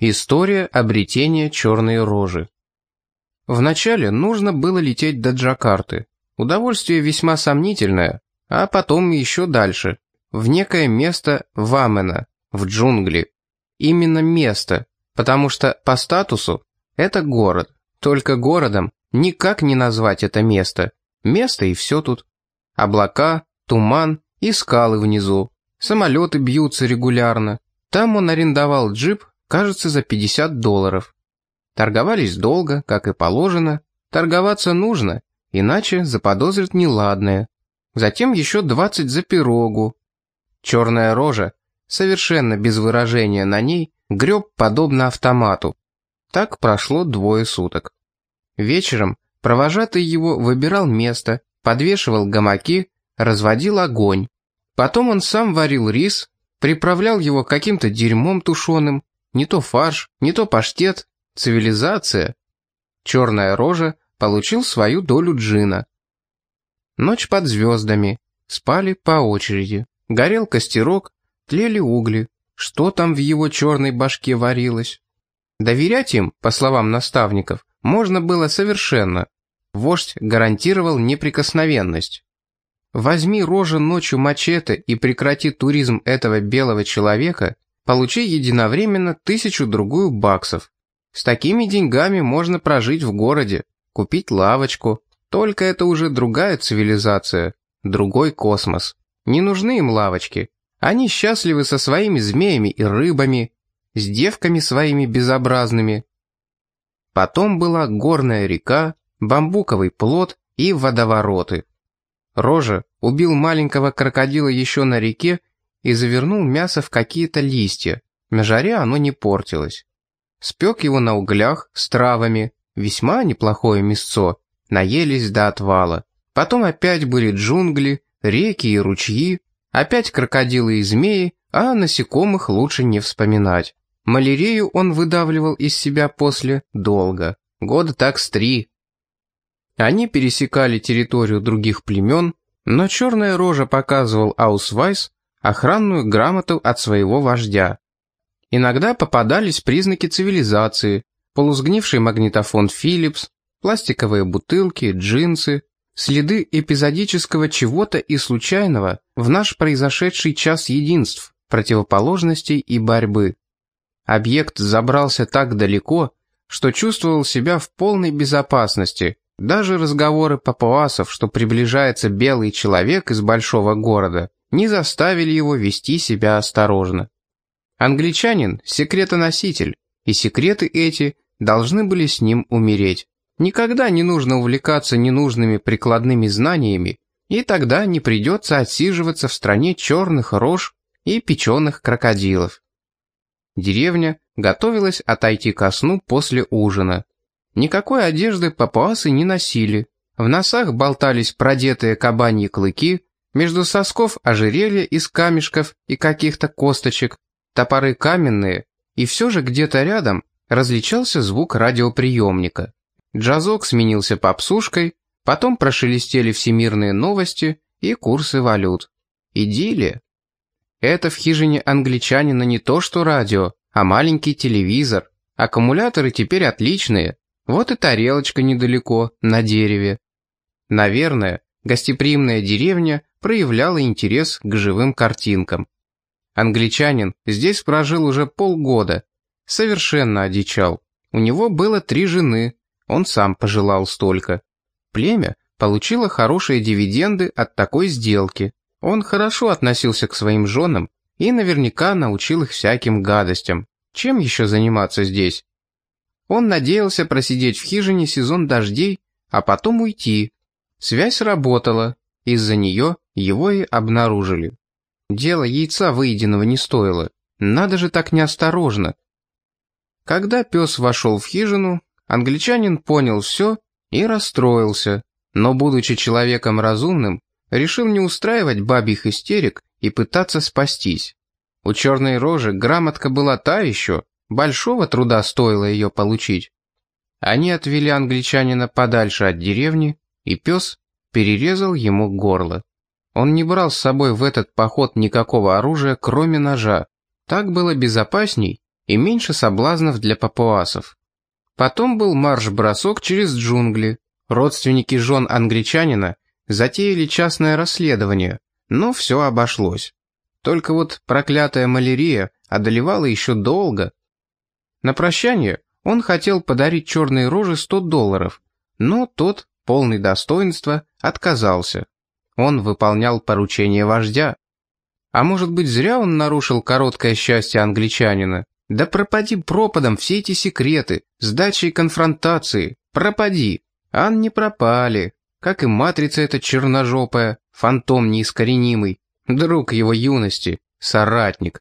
История обретения черной рожи. Вначале нужно было лететь до Джакарты. Удовольствие весьма сомнительное, а потом еще дальше, в некое место Вамена, в джунгли. Именно место, потому что по статусу это город. Только городом никак не назвать это место. Место и все тут. Облака, туман и скалы внизу. Самолеты бьются регулярно. Там он арендовал джип, кажется, за 50 долларов. Торговались долго, как и положено. Торговаться нужно, иначе заподозрят неладное. Затем еще 20 за пирогу. Черная рожа, совершенно без выражения на ней, греб подобно автомату. Так прошло двое суток. Вечером провожатый его выбирал место, подвешивал гамаки, разводил огонь. Потом он сам варил рис, приправлял его каким-то дерьмом тушеным, не то фарш, не то паштет, цивилизация. Черная рожа получил свою долю джина. Ночь под звездами, спали по очереди, горел костерок, тлели угли, что там в его черной башке варилось. Доверять им, по словам наставников, можно было совершенно. Вождь гарантировал неприкосновенность. Возьми рожа ночью мачете и прекрати туризм этого белого человека, получи единовременно тысячу-другую баксов. С такими деньгами можно прожить в городе, купить лавочку. Только это уже другая цивилизация, другой космос. Не нужны им лавочки. Они счастливы со своими змеями и рыбами, с девками своими безобразными. Потом была горная река, бамбуковый плод и водовороты. Рожа убил маленького крокодила еще на реке и завернул мясо в какие-то листья. На жаре оно не портилось. Спек его на углях с травами, весьма неплохое мясцо, наелись до отвала. Потом опять были джунгли, реки и ручьи, опять крокодилы и змеи, а насекомых лучше не вспоминать. Малярию он выдавливал из себя после долго, года так с три. Они пересекали территорию других племен, но черная рожа показывал Аусвайс охранную грамоту от своего вождя. Иногда попадались признаки цивилизации, полусгнивший магнитофон Philips, пластиковые бутылки, джинсы, следы эпизодического чего-то и случайного в наш произошедший час единств, противоположностей и борьбы. Объект забрался так далеко, что чувствовал себя в полной безопасности. Даже разговоры папуасов, что приближается белый человек из большого города, не заставили его вести себя осторожно. Англичанин – секретоноситель, и секреты эти должны были с ним умереть. Никогда не нужно увлекаться ненужными прикладными знаниями, и тогда не придется отсиживаться в стране черных рож и печеных крокодилов. Деревня готовилась отойти ко сну после ужина. Никакой одежды папуасы не носили. В носах болтались продетые кабаньи клыки, между сосков ожерелья из камешков и каких-то косточек, топоры каменные, и все же где-то рядом различался звук радиоприемника. Джазок сменился попсушкой, потом прошелестели всемирные новости и курсы валют. Идиллия. Это в хижине англичанина не то что радио, а маленький телевизор. Аккумуляторы теперь отличные. Вот и тарелочка недалеко, на дереве. Наверное, гостеприимная деревня проявляла интерес к живым картинкам. Англичанин здесь прожил уже полгода. Совершенно одичал. У него было три жены, он сам пожелал столько. Племя получило хорошие дивиденды от такой сделки. Он хорошо относился к своим женам и наверняка научил их всяким гадостям. Чем еще заниматься здесь? Он надеялся просидеть в хижине сезон дождей, а потом уйти. Связь работала, из-за нее его и обнаружили. Дело яйца выеденного не стоило. Надо же так неосторожно. Когда пес вошел в хижину, англичанин понял все и расстроился, но, будучи человеком разумным, решил не устраивать бабьих истерик и пытаться спастись. У черной рожи грамотка была та еще, большого труда стоило ее получить. Они отвели англичанина подальше от деревни, и пес перерезал ему горло. Он не брал с собой в этот поход никакого оружия, кроме ножа. Так было безопасней и меньше соблазнов для папуасов. Потом был марш-бросок через джунгли. Родственники жен англичанина затеяли частное расследование, но все обошлось. Только вот проклятая малярия одолевала еще долго. На прощание он хотел подарить черной роже 100 долларов, но тот, полный достоинства, отказался. Он выполнял поручение вождя. А может быть, зря он нарушил короткое счастье англичанина? Да пропади пропадом все эти секреты, сдачи и конфронтации. Пропади. Ан не пропали. Как и матрица эта черножопая, фантом неискоренимый, друг его юности, соратник.